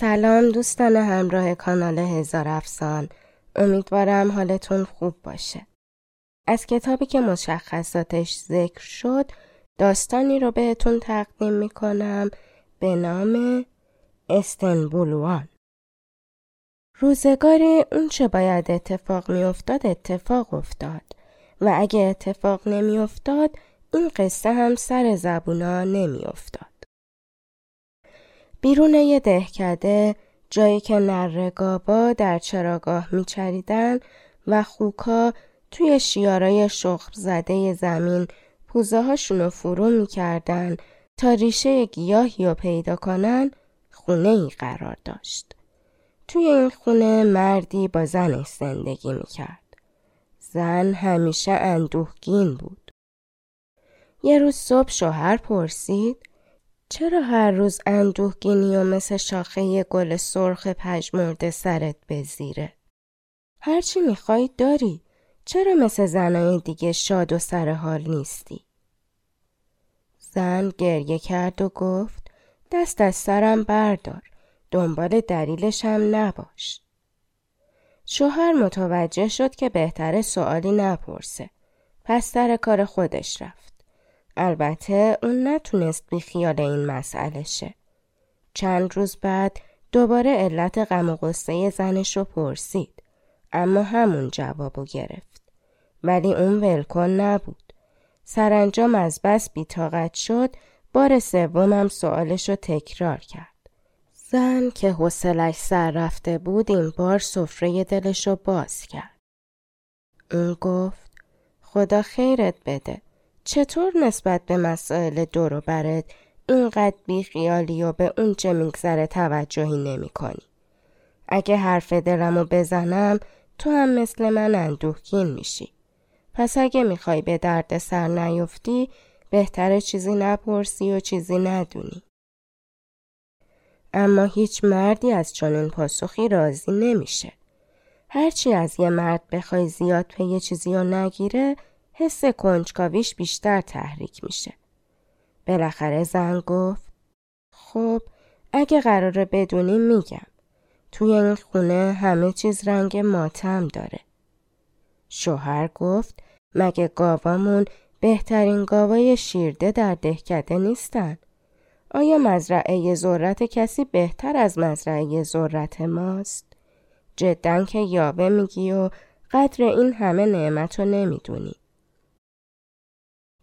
سلام دوستان همراه کانال هزار افسان. امیدوارم حالتون خوب باشه. از کتابی که مشخصاتش ذکر شد داستانی رو بهتون تقدیم می‌کنم به نام استنبولوان روزگاری اون چه باید اتفاق میافتاد اتفاق افتاد. و اگه اتفاق نمیافتاد این قصه هم سر زبونا نمیافتاد. بیرون یه دهکده جایی که نرگابا در چراگاه میچریدن و خوکا توی شیارای شخم زده زمین پوزه هاشون رو فرو می‌کردن تا ریشه گیاهی رو پیدا کنن خونه ای قرار داشت. توی این خونه مردی با زنش زندگی می‌کرد. زن همیشه اندوهگین بود. یه روز صبح شوهر پرسید چرا هر روز اندوهگینی و مثل شاخه گل سرخ پژمرده سرت بزیره؟ هرچی می‌خوای داری. چرا مثل زنای دیگه شاد و سر حال نیستی؟ زن گریه کرد و گفت دست از سرم بردار. دنبال دلیلش هم نباش. شوهر متوجه شد که بهتره سوالی نپرسه. پس سر کار خودش رفت. البته اون نتونست بی خیال این مسئله شه. چند روز بعد دوباره علت غم و غصه زنش رو پرسید. اما همون جوابو گرفت. ولی اون ولکن نبود. سرانجام از بس بیتاقت شد بار سومم سوالش رو تکرار کرد. زن که حوصلش سر رفته بود این بار سفره دلش رو باز کرد. اون گفت خدا خیرت بده. چطور نسبت به مسائل دور و برت اینقدر بیخیالی و به اون چه میگذره توجهی نمی کنی. اگه حرف دلمو بزنم تو هم مثل من اندوهگین میشی. پس اگه می‌خوای به درد سر نیفتی بهتره چیزی نپرسی و چیزی ندونی. اما هیچ مردی از چنین پاسخی راضی نمیشه. هرچی از یه مرد بخوای زیاد پی چیزی رو نگیره حس کنجکاویش بیشتر تحریک میشه. بالاخره زن گفت خب اگه قراره بدونی میگم. توی این خونه همه چیز رنگ ماتم داره. شوهر گفت مگه گاوامون بهترین گاوای شیرده در دهکده نیستن؟ آیا مزرعه ذرت کسی بهتر از مزرعه ذرت ماست؟ جدا که یاوه میگی و قدر این همه نعمت رو نمی‌دونی.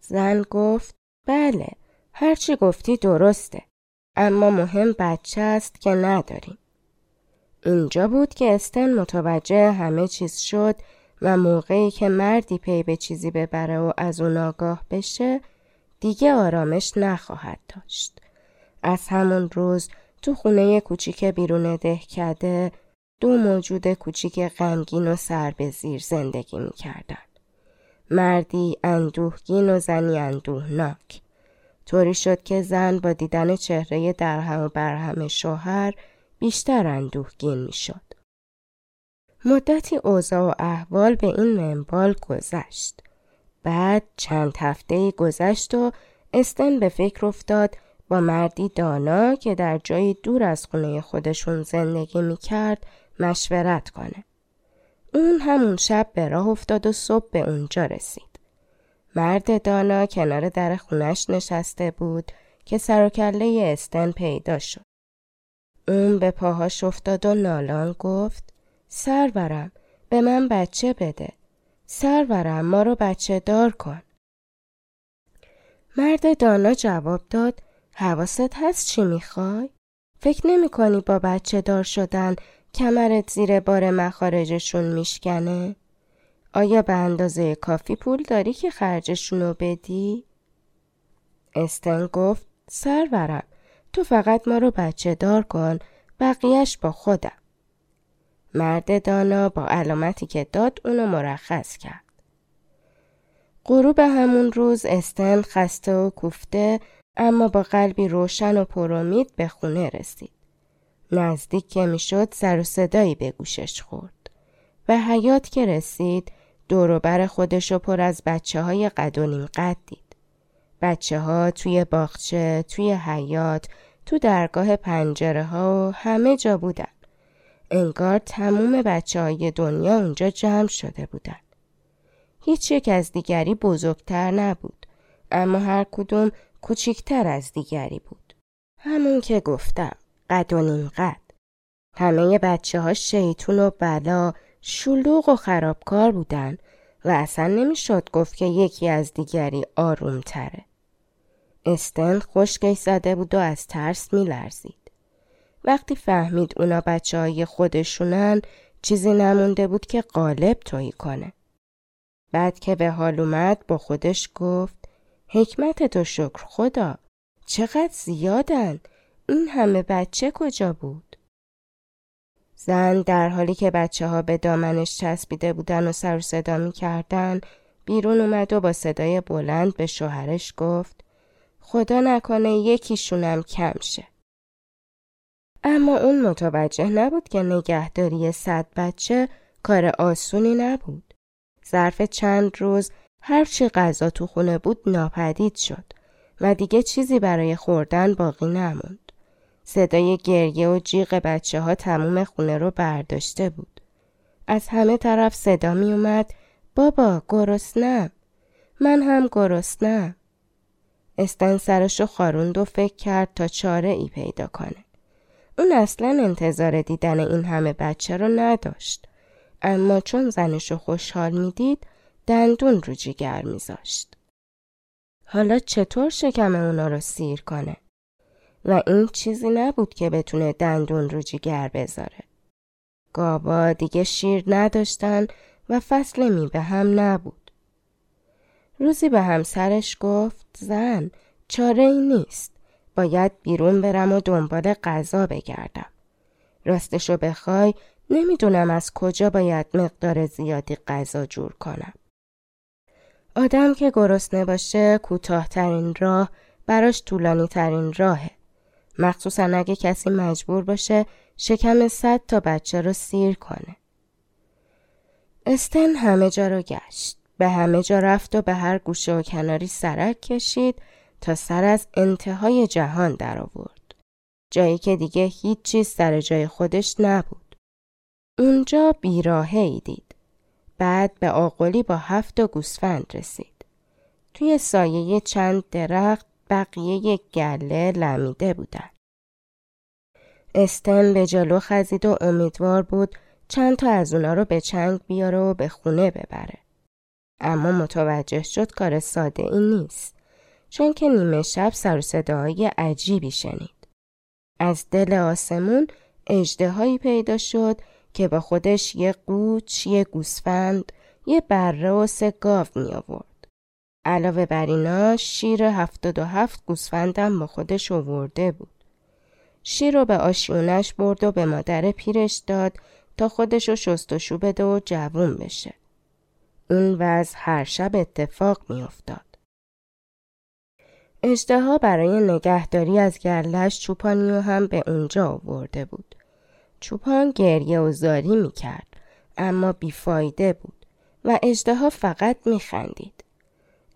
زن گفت بله هرچی گفتی درسته اما مهم بچه است که نداریم. اینجا بود که استن متوجه همه چیز شد و موقعی که مردی پی به چیزی ببره و از اون آگاه بشه دیگه آرامش نخواهد داشت. از همون روز تو خونه کوچیک بیرون دهکده دو موجود کوچیک غمگین و سر به زیر زندگی می‌کردن. مردی اندوهگین و زنی اندوهناک طوری شد که زن با دیدن چهره درهم و برهم شوهر بیشتر اندوهگین می‌شد. مدتی اوضاع و احوال به این منبال گذشت. بعد چند هفته گذشت و استن به فکر افتاد با مردی دانا که در جای دور از خونه خودشون زندگی می‌کرد مشورت کنه. اون همون شب به راه افتاد و صبح به اونجا رسید. مرد دانا کنار در خونش نشسته بود که سر و کله استن پیدا شد. اون به پاهاش افتاد و نالان گفت سرورم به من بچه بده. سرورم ما رو بچه دار کن. مرد دانا جواب داد حواست هست چی می‌خوای؟ فکر نمی کنی با بچه دار شدن کمرت زیر بار مخارجشون میشکنه؟ آیا به اندازه کافی پول داری که خرجشونو بدی؟ استن گفت سرورم تو فقط ما رو بچه دار کن بقیهش با خودم. مرد دانا با علامتی که داد اونو مرخص کرد. غروب همون روز استن خسته و کوفته اما با قلبی روشن و پرامید به خونه رسید. نزدیک که می‌شد سر و صدایی به گوشش خورد. و حیات که رسید دوروبر خودش رو پر از بچه های قد و نیم قد دید. بچه ها توی باغچه، توی حیات، تو درگاه پنجره ها و همه جا بودن. انگار تموم بچه های دنیا اونجا جمع شده بودن. هیچ یک از دیگری بزرگتر نبود. اما هر کدوم کوچیکتر از دیگری بود. همون که گفتم. قد و نیم قد. همه بچه ها شیطون و بلا شلوغ و خرابکار بودن و اصلا نمی‌شد گفت که یکی از دیگری آروم تره. استن خشکش زده بود و از ترس میلرزید. وقتی فهمید اونا بچه های خودشونن چیزی نمونده بود که قالب تویی کنه. بعد که به حال اومد با خودش گفت حکمت تو شکر خدا چقدر زیادن این همه بچه کجا بود؟ زن در حالی که بچه ها به دامنش چسبیده بودن و سر صدا می کردن بیرون اومد و با صدای بلند به شوهرش گفت خدا نکنه یکیشونم کم شه. اما اون متوجه نبود که نگهداری صد بچه کار آسونی نبود. ظرف چند روز هرچی غذا تو خونه بود ناپدید شد و دیگه چیزی برای خوردن باقی نموند. صدای گریه و جیغ بچه ها تموم خونه رو برداشته بود. از همه طرف صدا می اومد بابا گرسنم من هم گرسنم استن سرشو خاروند و فکر کرد تا چاره ای پیدا کنه. اون اصلا انتظار دیدن این همه بچه رو نداشت. اما چون زنشو خوشحال می‌دید دندون رو جیگر میذاشت. حالا چطور شکم اونا رو سیر کنه؟ و این چیزی نبود که بتونه دندون رو جیگر بذاره. گابا دیگه شیر نداشتن و فصل می به هم نبود. روزی به همسرش گفت زن چاره ای نیست. باید بیرون برم و دنبال غذا بگردم. راستشو بخوای نمی‌دونم از کجا باید مقدار زیادی غذا جور کنم. آدم که گرسنه باشه کوتاهترین راه براش طولانی ترین راهه. مخصوصا اگه کسی مجبور باشه شکم صد تا بچه رو سیر کنه. استن همه جا رو گشت. به همه جا رفت و به هر گوشه و کناری سرک کشید تا سر از انتهای جهان در آورد. جایی که دیگه هیچ چیز سر جای خودش نبود. اونجا بیراهه ای دید. بعد به آقلی با هفت گوسفند رسید. توی سایه چند درخت بقیه گله لمیده بودن. استن به جلو خزید و امیدوار بود چند تا از اونا رو به چنگ بیاره و به خونه ببره. اما متوجه شد کار ساده این نیست چون که نیمه شب سر صداهای عجیبی شنید. از دل آسمون اجدهایی پیدا شد که با خودش یه قوچ، یه گوسفند، یه بره و سه گاو می آورد. علاوه بر اینا شیر هفتاد و هفت گوسفندم با خودش آورده بود. شیر رو به آشیونش برد و به مادر پیرش داد تا خودش رو شستشو بده و جوون بشه. این وضع هر شب اتفاق می افتاد. اشتها برای نگهداری از گرلش چوپانیو هم به اونجا آورده بود. چوپان گریه و زاری می کرد اما بیفایده بود و اجدها فقط می خندید.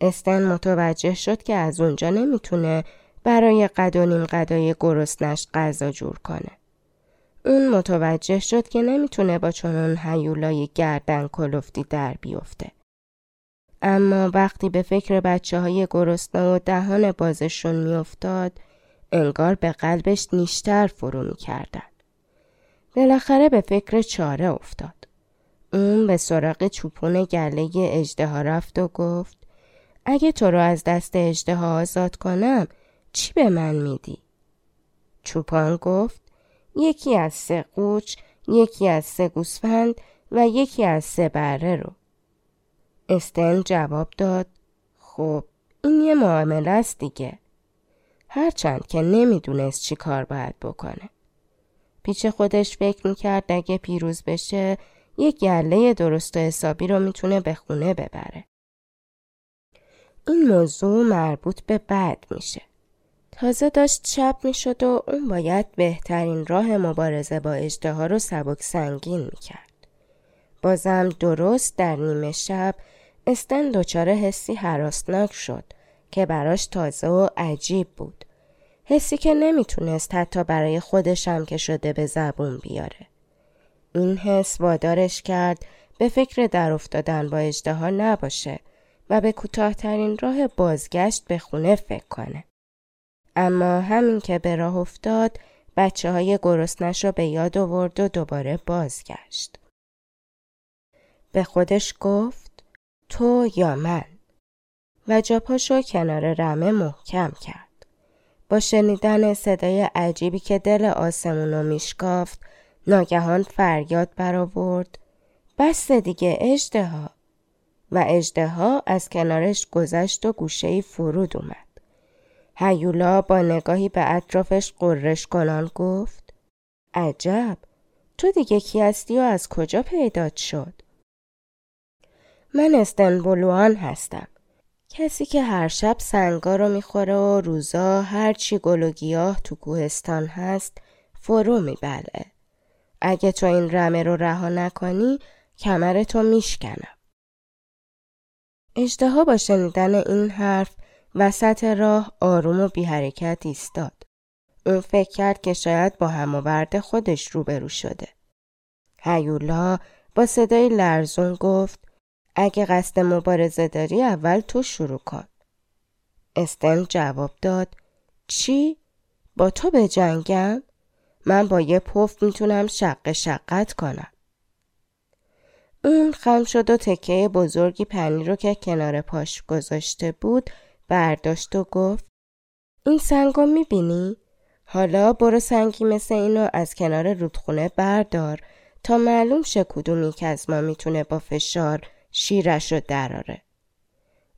استن متوجه شد که از اونجا نمی‌تونه برای قد و نیم قدای گرسنش غذا جور کنه. اون متوجه شد که نمی‌تونه با چنون هیولای گردن کلفتی در بیفته. اما وقتی به فکر بچه های گرسنه و دهان بازشون میافتاد انگار به قلبش نیشتر فرو می‌کردن. بالاخره به فکر چاره افتاد. اون به سراغ چوپون گله اجده رفت و گفت اگه تو رو از دست اجده آزاد کنم چی به من میدی؟ چوپان گفت یکی از سه قوچ، یکی از سه گوسفند و یکی از سه بره رو. استن جواب داد خب این یه معامله است دیگه. هرچند که نمی‌دونست چی کار باید بکنه. پیچ خودش فکر می‌کرد اگه پیروز بشه یک گله درست و حسابی رو می‌تونه به خونه ببره. این موضوع مربوط به بد میشه. تازه داشت شب می‌شد و اون باید بهترین راه مبارزه با اجده رو سبک سنگین می‌کرد. بازم درست در نیمه شب استن دچار حسی حراسناک شد که براش تازه و عجیب بود. حسی که نمی‌تونست حتی برای خودشم که شده به زبون بیاره. این حس وادارش کرد به فکر در افتادن با اجده نباشه و به کوتاهترین راه بازگشت به خونه فکر کنه. اما همین که به راه افتاد بچه های گرسنش رو به یاد آورد و دوباره بازگشت. به خودش گفت تو یا من و جاپاشو کنار رمه محکم کرد. با شنیدن صدای عجیبی که دل آسمون رو میشکافت ناگهان فریاد برآورد بس دیگه اجده و اجده از کنارش گذشت و گوشه فرود اومد. هیولا با نگاهی به اطرافش قررش کنان گفت عجب تو دیگه کی هستی و از کجا پیدات شد؟ من استنبولوان هستم. کسی که هر شب سنگا رو می‌خوره و روزا هرچی گل و گیاه تو کوهستان هست فرو میبله. اگه تو این رمه رو رها نکنی کمرتو میشکنم. اشتها با شنیدن این حرف وسط راه آروم و بی حرکت ایستاد. اون فکر کرد که شاید با هماورد خودش روبرو شده. هیولا با صدای لرزون گفت اگه قصد مبارزه داری اول تو شروع کن. استن جواب داد چی؟ با تو به جنگم؟ من با یه پف می‌تونم شق شقت کنم. اون خم شد و تکه بزرگی پنیر رو که کنار پاش گذاشته بود برداشت و گفت این سنگو می‌بینی؟ حالا برو سنگی مثل اینو از کنار رودخونه بردار تا معلوم شه کدومی که از ما می‌تونه با فشار شیرش رو دراره.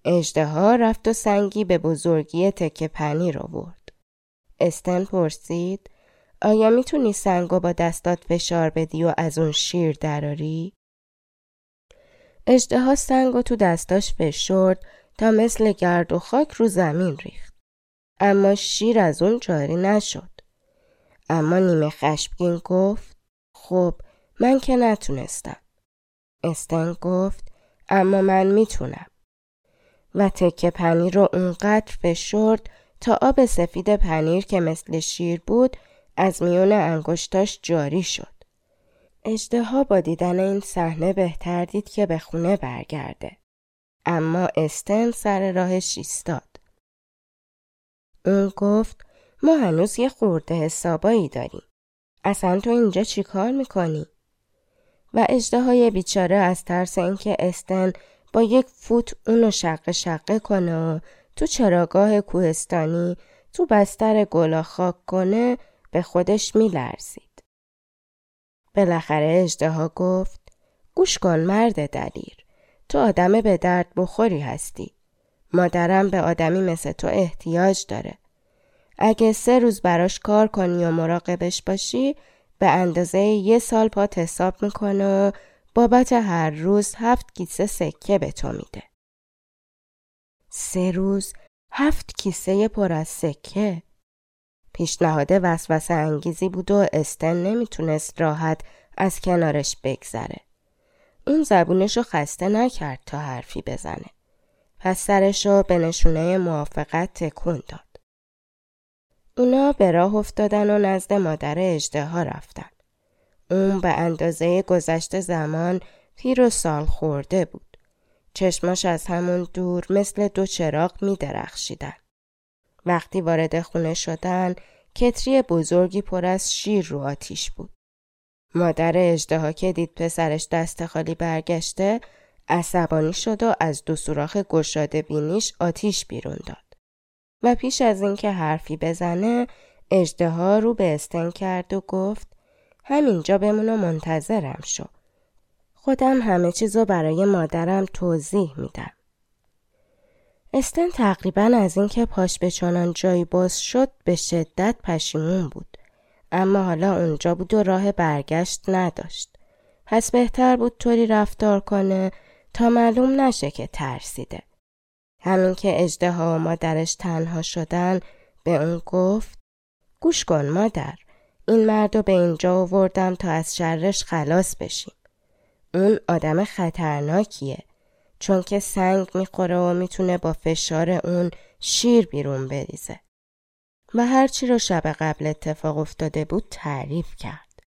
اجده ها رفت و سنگی به بزرگی تکه پنیر آورد. استن پرسید آیا می‌تونی سنگو با دستات فشار بدی و از اون شیر دراری؟ اجده ها سنگو تو دستاش فشرد تا مثل گرد و خاک رو زمین ریخت. اما شیر از اون جاری نشد. اما نیمه خشمگین گفت خب من که نتونستم. استن گفت اما من می‌تونم. و تکه پنیر رو اونقدر فشرد تا آب سفید پنیر که مثل شیر بود از میون انگشتاش جاری شد. اجدها با دیدن این صحنه بهتر دید که به خونه برگرده. اما استن سر راهش ایستاد. اون گفت ما هنوز یه خورده حسابایی داریم. اصلا تو اینجا چی کار می‌کنی؟ و های بیچاره از ترس اینکه استن با یک فوت اونو شقه شقه کنه و تو چراگاه کوهستانی تو بستر گلا خاک کنه به خودش میلرزید. بالاخره ها گفت گوش کن مرد دلیر تو آدم به درد بخوری هستی. مادرم به آدمی مثل تو احتیاج داره. اگه سه روز براش کار کنی و مراقبش باشی به اندازه یه سال پات حساب می‌کنه و بابت هر روز هفت کیسه سکه به تو میده. سه روز هفت کیسه پر از سکه. پیشنهاد وسوسه انگیزی بود و استن نمی‌تونست راحت از کنارش بگذره. اون زبونشو خسته نکرد تا حرفی بزنه. پس سرشو به نشونه موافقت تکون داد. اونا به راه افتادن و نزد مادر اجده ها رفتن. اون به اندازه گذشته زمان پیر و سال خورده بود. چشماش از همون دور مثل دو چراغ می درخشیدن. وقتی وارد خونه شدن کتری بزرگی پر از شیر رو آتیش بود. مادر اجده که دید پسرش دست خالی برگشته عصبانی شد و از دو سوراخ گشاده بینیش آتیش بیرون داد. و پیش از اینکه حرفی بزنه اجدها رو به استن کرد و گفت همینجا بمون و منتظرم شو. خودم همه چیزو برای مادرم توضیح میدم. استن تقریبا از اینکه پاش به چنان جایی باز شد به شدت پشیمون بود. اما حالا اونجا بود و راه برگشت نداشت. پس بهتر بود طوری رفتار کنه تا معلوم نشه که ترسیده. همین که اجده ها و مادرش تنها شدن به اون گفت گوش کن مادر این مرد به اینجا آوردم تا از شرش خلاص بشیم. اون آدم خطرناکیه. چون که سنگ می‌خوره و می‌تونه با فشار اون شیر بیرون بریزه و هرچی رو شب قبل اتفاق افتاده بود تعریف کرد.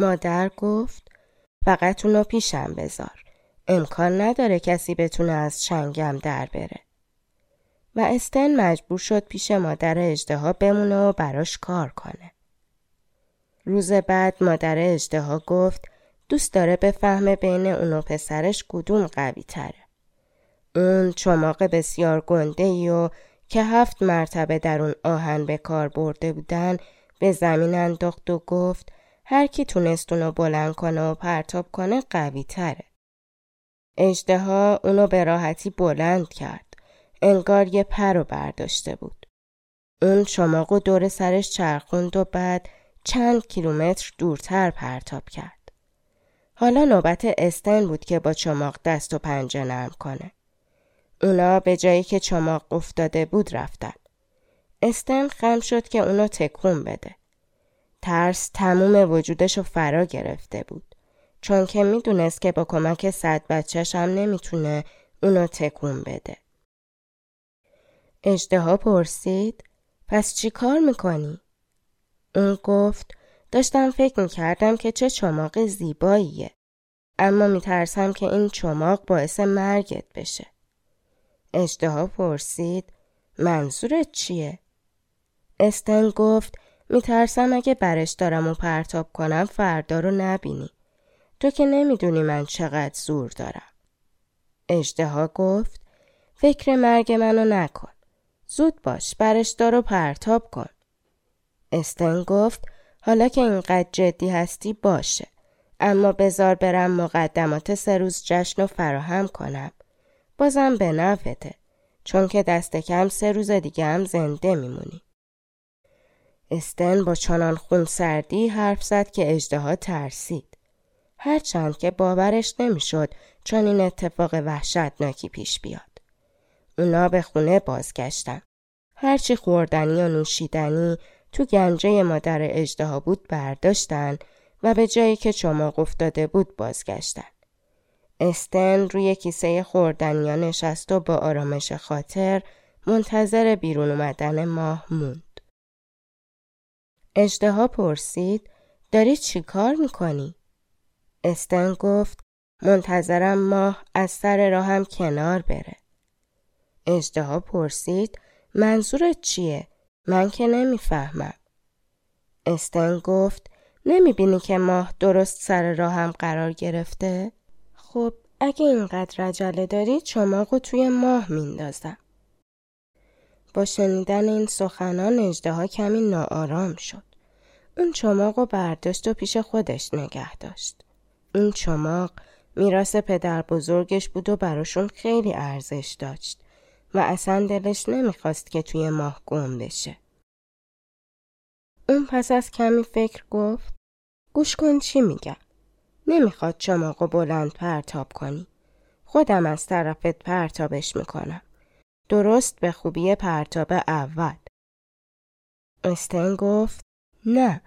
مادر گفت فقط اونو پیشم بذار. امکان نداره کسی بتونه از چنگم در بره. و استن مجبور شد پیش مادر اجدها بمونه و براش کار کنه. روز بعد مادر اجدها گفت دوست داره بفهمه بین اون و پسرش کدوم قوی تره. اون چماق بسیار گنده ای و که هفت مرتبه در اون آهن به کار برده بودن به زمین انداخت و گفت هر کی تونست اونو بلند کنه و پرتاب کنه قوی تره. اجده اونو به راحتی بلند کرد. انگار یه پر رو برداشته بود. اون چماق و دور سرش چرخوند و بعد چند کیلومتر دورتر پرتاب کرد. حالا نوبت استن بود که با چماق دست و پنجه نرم کنه. اونا به جایی که چماق افتاده بود رفتن. استن خم شد که اونو تکون بده. ترس تموم وجودش رو فرا گرفته بود. چون که می‌دونست که با کمک صد بچهش هم نمی‌تونه اونو تکون بده. اجده پرسید پس چی کار می‌کنی؟ اون گفت داشتم فکر می‌کردم که چه چماق زیباییه. اما میترسم که این چماق باعث مرگت بشه. اجدها پرسید منظورت چیه؟ استن گفت میترسم اگه برش دارم و پرتاب کنم فردا رو نبینی. تو که نمی‌دونی من چقدر زور دارم. اجدها گفت فکر مرگ منو نکن. زود باش برش دار و پرتاب کن. استن گفت حالا که اینقدر جدی هستی باشه. اما بزار برم مقدمات سه روز جشن رو فراهم کنم. بازم به نفته چون که دست کم سه روز دیگه هم زنده میمونی. استن با چنان خون سردی حرف زد که اجدها ترسید. هرچند که باورش نمی‌شد چون این اتفاق وحشتناکی پیش بیاد. اونا به خونه بازگشتن. هرچی خوردنی و نوشیدنی تو گنجه مادر اجدها بود برداشتن و به جایی که چماق افتاده بود بازگشتن. استن روی کیسه خوردنیا نشست و با آرامش خاطر منتظر بیرون اومدن ماه موند. اجدها پرسید داری چی کار می‌کنی؟ استن گفت منتظرم ماه از سر راهم کنار بره. اجدها پرسید منظورت چیه؟ من که نمی‌فهمم. استن گفت نمی‌بینی که ماه درست سر راهم قرار گرفته؟ خب اگه اینقدر رجله داری چماق توی ماه میندازم. با شنیدن این سخنان اجده کمی ناآرام شد. اون چماق برداشت و پیش خودش نگه داشت. این چماق میراث پدر بزرگش بود و براشون خیلی ارزش داشت و اصلا دلش نمی‌خواست که توی ماه گم بشه. اون پس از کمی فکر گفت گوش کن چی میگم. نمی‌خواد چماقو بلند پرتاب کنی. خودم از طرفت پرتابش می‌کنم. درست به خوبی پرتاب اول. استن گفت نه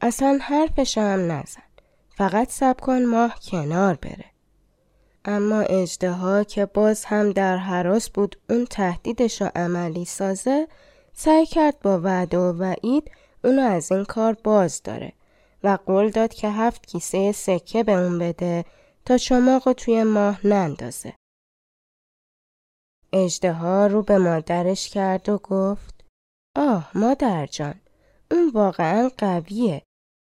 اصلا حرفش هم نزن. فقط سب کن ماه کنار بره. اما اجده که باز هم در حراس بود اون تهدیدش رو عملی سازه سعی کرد با وعده و وعید اونو از این کار باز داره و قول داد که هفت کیسه سکه به اون بده تا چماق توی ماه نندازه. اجده رو به مادرش کرد و گفت آه مادر جان اون واقعا قویه.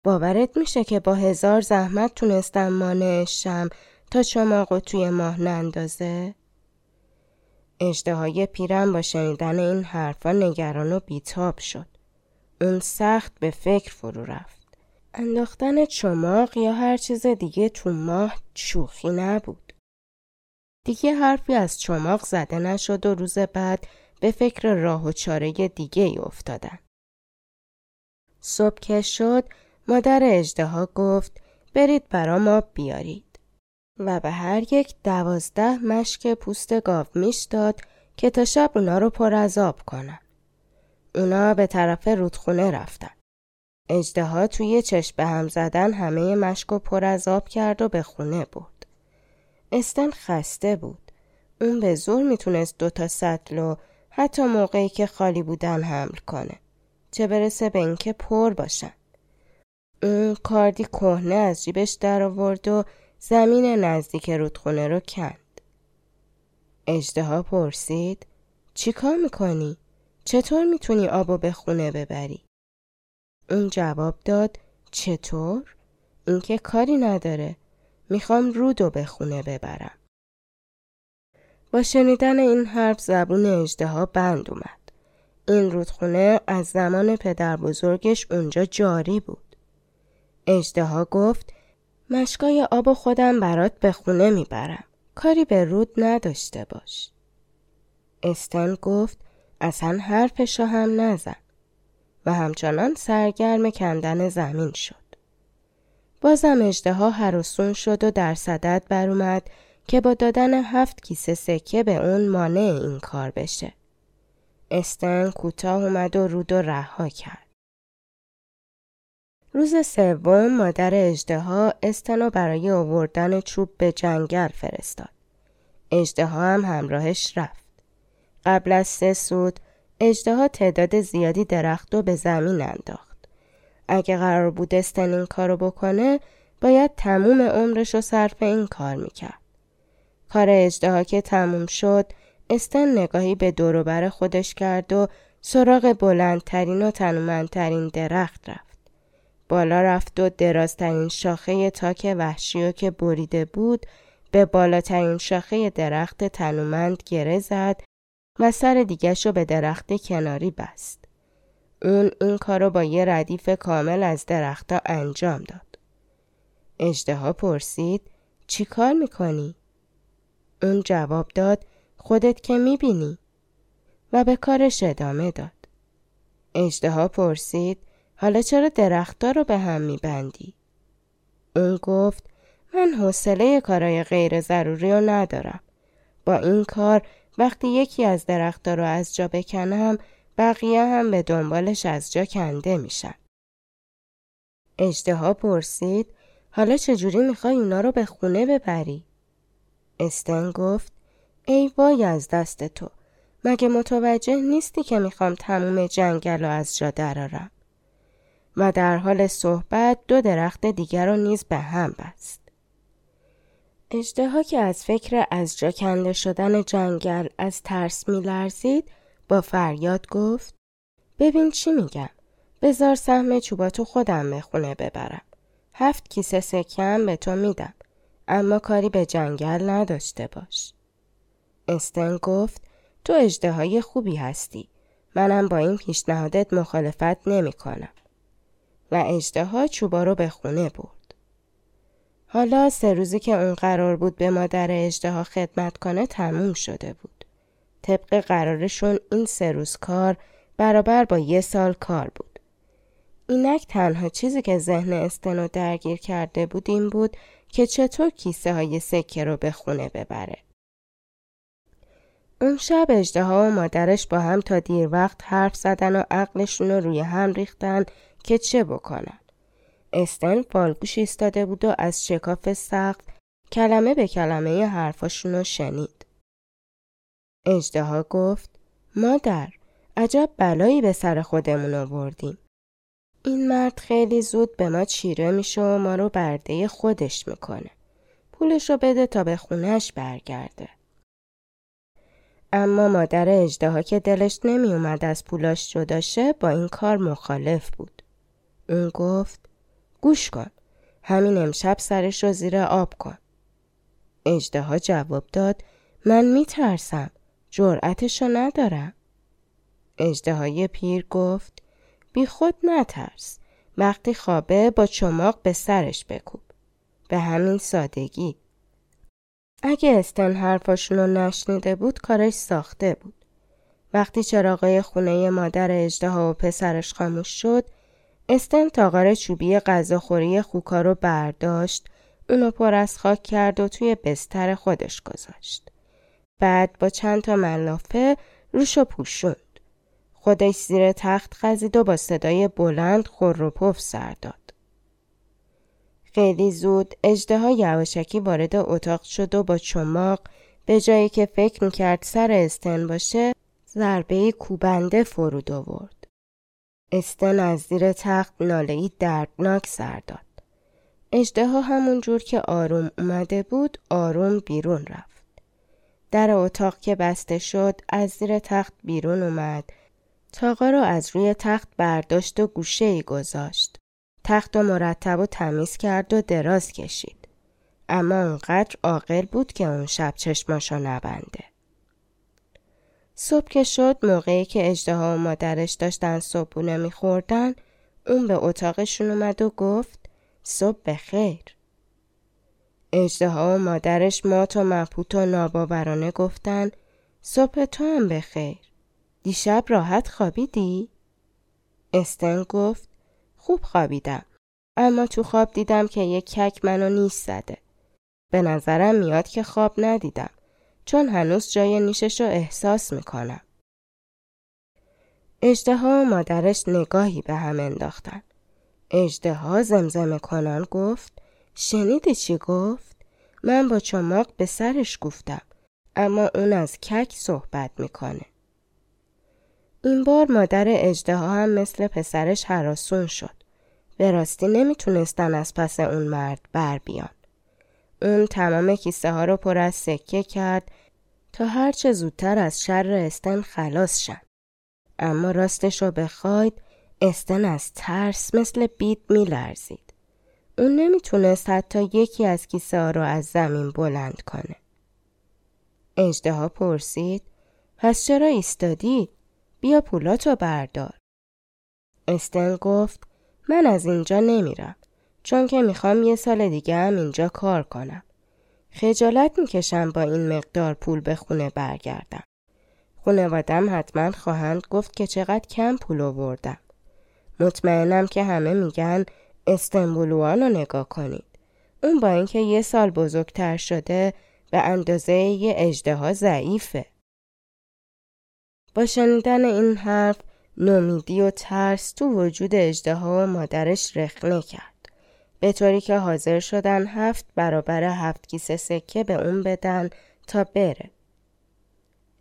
باورت میشه که با هزار زحمت تونستم مانعشم تا چماق توی ماه نندازه؟ اجده های پیرم با شنیدن این حرفا نگران و بیتاب شد. اون سخت به فکر فرو رفت. انداختن چماق یا هر چیز دیگه تو ماه شوخی نبود. دیگه حرفی از چماق زده نشد و روز بعد به فکر راه و چاره دیگه ای افتادن. صبح که شد مادر اجدها گفت برید برام آب بیارید و به هر یک دوازده مشک پوست گاو میش داد که تا شب اونا رو پر از آب کنن. اونا به طرف رودخونه رفتن. اجدها توی چشم به هم زدن همه مشک و پر از آب کرد و به خونه برد. استن خسته بود. اون به زور می‌تونست دوتا سطل و حتی موقعی که خالی بودن حمل کنه. چه برسه به اینکه پر باشن. اون کاردی کهنه از جیبش در آورد و زمین نزدیک رودخونه رو کند. اجدها پرسید چی کار می‌کنی؟ چطور می‌تونی آبو به خونه ببری؟ اون جواب داد چطور؟ اینکه کاری نداره. می‌خوام رودو به خونه ببرم. با شنیدن این حرف زبون اجدها بند اومد. این رودخونه از زمان پدر بزرگش اونجا جاری بود. اجدها گفت مشکای آب خودم برات به خونه می‌برم. کاری به رود نداشته باش. استن گفت اصلا حرفشو هم نزن و همچنان سرگرم کندن زمین شد. بازم اجدها هراسون شد و در صدد بر اومد که با دادن هفت کیسه سکه به اون مانع این کار بشه. استن کوتاه اومد و رود و رها کرد. روز سوم مادر اجدها استن رو برای آوردن چوب به جنگل فرستاد. اجدها هم همراهش رفت. قبل از سه سود اجدها تعداد زیادی درخت رو به زمین انداخت. اگه قرار بود استن این کارو بکنه باید تموم عمرش رو صرف این کار می‌کرد. کار اجدها که تموم شد استن نگاهی به دوروبر خودش کرد و سراغ بلندترین و تنومندترین درخت رفت. بالا رفت و درازترین شاخه تاک وحشی که بریده بود به بالاترین شاخه درخت تنومند گره زد و سر دیگش رو به درخت کناری بست. اون این کارو با یه ردیف کامل از درختها انجام داد. اجدها پرسید چی کار می‌کنی؟ اون جواب داد خودت که می‌بینی و به کارش ادامه داد. اجدها پرسید حالا چرا درختها رو به هم میبندی؟ اون گفت من حوصله کارای غیر ضروری رو ندارم. با این کار وقتی یکی از درختها رو از جا بکنم بقیه هم به دنبالش از جا کنده میشن. اجدها پرسید حالا چجوری می‌خوای اونا رو به خونه ببری؟ استن گفت ای وای از دست تو مگه متوجه نیستی که می‌خوام تموم جنگل رو از جا درارم و در حال صحبت دو درخت دیگر رو نیز به هم بست. اجدها که از فکر از جا کنده شدن جنگل از ترس میلرزید با فریاد گفت ببین چی میگم. بزار سهم چوباتو خودم به خونه ببرم. هفت کیسه سکم به تو میدم. اما کاری به جنگل نداشته باش. استن گفت تو اجده خوبی هستی. منم با این پیشنهادت مخالفت نمی کنم. و اجده چوبا رو به خونه برد. حالا سه روزی که اون قرار بود به مادر اجده خدمت کنه تموم شده بود. طبق قرارشون این سه روز کار برابر با یه سال کار بود. اینک تنها چیزی که ذهن استنو درگیر کرده بود این بود که چطور کیسه های سکه رو به خونه ببره. اون شب اجده و مادرش با هم تا دیر وقت حرف زدن و عقلشون رو روی هم ریختن که چه بکنن. استن فالگوش ایستاده بود و از شکاف سقف کلمه به کلمه حرفاشون رو شنید. اجده گفت مادر عجب بلایی به سر خودمون آوردیم. این مرد خیلی زود به ما چیره میشه و ما رو برده خودش می‌کنه. پولش رو بده تا به خونش برگرده. اما مادر اجدها که دلش نمی اومد از پولاش جدا شه با این کار مخالف بود. اون گفت گوش کن همین امشب سرش رو زیر آب کن. اجدها جواب داد من می ترسم جرأتش رو ندارم. اجدهای پیر گفت بی خود نترس وقتی خوابه با چماق به سرش بکوب. به همین سادگی اگه استن حرفاشونو نشنیده بود کارش ساخته بود. وقتی چراغای خونه مادر اجدها و پسرش خاموش شد استن تاقار چوبی غذاخوری خوکا رو برداشت اونو پر از خاک کرد و توی بستر خودش گذاشت. بعد با چند تا ملافه روشو پوشوند. خودش زیر تخت خزید و با صدای بلند خور و پف سر داد. خیلی زود اجده یواشکی وارد اتاق شد و با چماق به جایی که فکر می‌کرد سر استن باشه ضربه کوبنده فرود آورد. استن از زیر تخت نالهای دردناک سر داد. اجده همون جور که آروم اومده بود آروم بیرون رفت. در اتاق که بسته شد از زیر تخت بیرون اومد تاقا رو از روی تخت برداشت و گوشه ای گذاشت. تخت و مرتب و تمیز کرد و دراز کشید. اما اونقدر عاقل بود که اون شب چشماشو نبنده. صبح که شد موقعی که اجده و مادرش داشتن صبحونه میخوردن اون به اتاقشون اومد و گفت صبح بخیر. اجده و مادرش مات و مبهوت و ناباورانه گفتن صبح تو هم بخیر. دیشب راحت خوابیدی؟ استن گفت خوب خوابیدم اما تو خواب دیدم که یک کک منو نیست زده. به نظرم میاد که خواب ندیدم چون هنوز جای نیشش رو احساس می‌کنم. اجده و مادرش نگاهی به هم انداختن. اجده ها زمزمه کنان گفت شنیدی چی گفت؟ من با چماق به سرش گفتم اما اون از کک صحبت می‌کنه. این بار مادر اجده هم مثل پسرش حراسون شد. به راستی نمی‌تونستن از پس اون مرد بر بیان. اون تمام کیسه ها رو پر از سکه کرد تا هرچه زودتر از شر استن خلاص شن. اما راستش رو بخواید استن از ترس مثل بید میلرزید. اون نمی‌تونست حتی یکی از کیسه ها رو از زمین بلند کنه. اجده پرسید پس چرا ایستادی؟ بیا پولاتو بردار. استن گفت من از اینجا نمیرم چون که می‌خوام یه سال دیگه هم اینجا کار کنم. خجالت می‌کشم با این مقدار پول به خونه برگردم. خونوادم حتما خواهند گفت که چقدر کم پول آوردم. مطمئنم که همه میگن استنبولوان رو نگاه کنید. اون با اینکه یه سال بزرگتر شده به اندازه یه اجده ضعیفه. با شنیدن این حرف نومیدی و ترس تو وجود اجده و مادرش رخنه کرد. به طوری که حاضر شدن هفت برابر هفت کیسه سکه به اون بدن تا بره.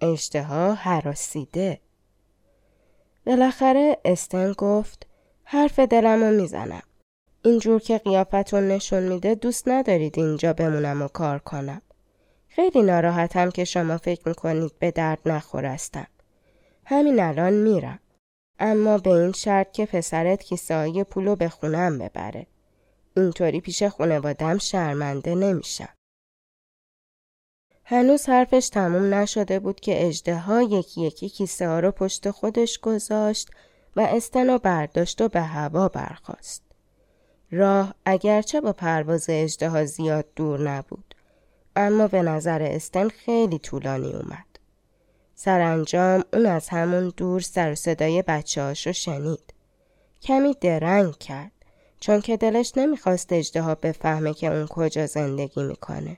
اجده ها حراسیده. بالاخره استن گفت حرف دلمو می‌زنم. اینجور که قیافتون نشون میده دوست ندارید اینجا بمونم و کار کنم. خیلی ناراحتم که شما فکر می‌کنید به درد نخورستم. همین الان میرم. اما به این شرط که پسرت کیسه های پولو به خونم ببره. اینطوری پیش خونوادم شرمنده نمیشم. هنوز حرفش تموم نشده بود که اجده ها یکی یکی کیسه ها رو پشت خودش گذاشت و استن و برداشت و به هوا برخاست. راه اگرچه با پرواز اجده ها زیاد دور نبود اما به نظر استن خیلی طولانی اومد. سرانجام اون از همون دور سر صدای بچه هاشو شنید. کمی درنگ کرد چون که دلش نمی‌خواست اجده بفهمه که اون کجا زندگی می‌کنه.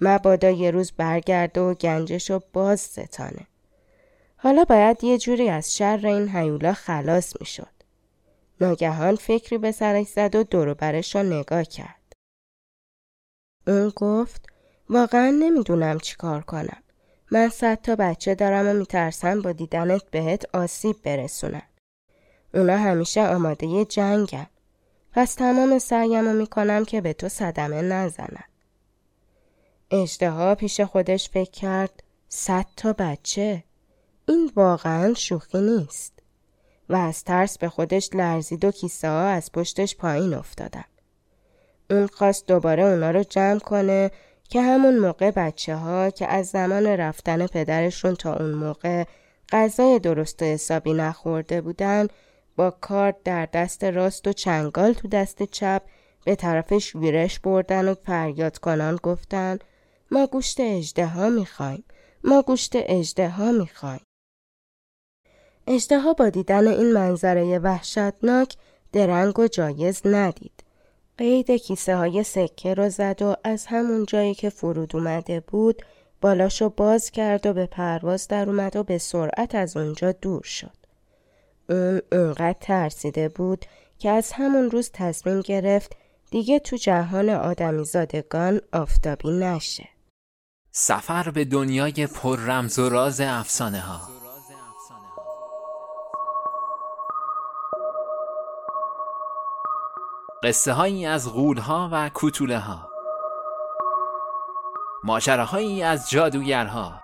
مبادا یه روز برگرده و گنجشو باز ستانه. حالا باید یه جوری از شر این حیولا خلاص می‌شد. ناگهان فکری به سرش زد و دورو برش رو نگاه کرد. اون گفت واقعا نمی‌دونم چیکار کنم. من صد تا بچه دارم و میترسم با دیدنت بهت آسیب برسونن. اونا همیشه آماده جنگن. پس تمام سعیم رو می‌کنم که به تو صدمه نزنن. اجده پیش خودش فکر کرد صد تا بچه. این واقعا شوخی نیست. و از ترس به خودش لرزید و کیسه ها از پشتش پایین افتادن. اون خواست دوباره اونا رو جمع کنه که همون موقع بچه ها که از زمان رفتن پدرشون تا اون موقع غذای درست و حسابی نخورده بودن با کارت در دست راست و چنگال تو دست چپ به طرفش ویرش بردن و فریاد کنان گفتن ما گوشت اجده ها می‌خوایم ما گوشت اجده ها می‌خوایم اجده با دیدن این منظره وحشتناک درنگ و جایز ندید قید کیسه های سکه رو زد و از همون جایی که فرود اومده بود بالاشو باز کرد و به پرواز در اومد و به سرعت از اونجا دور شد. اون اونقدر ترسیده بود که از همون روز تصمیم گرفت دیگه تو جهان آدمیزادگان آفتابی نشه. سفر به دنیای پر رمز و راز افسانه ها قصه هایی از غول ها و کوتوله ها ماجراهایی از جادوگرها.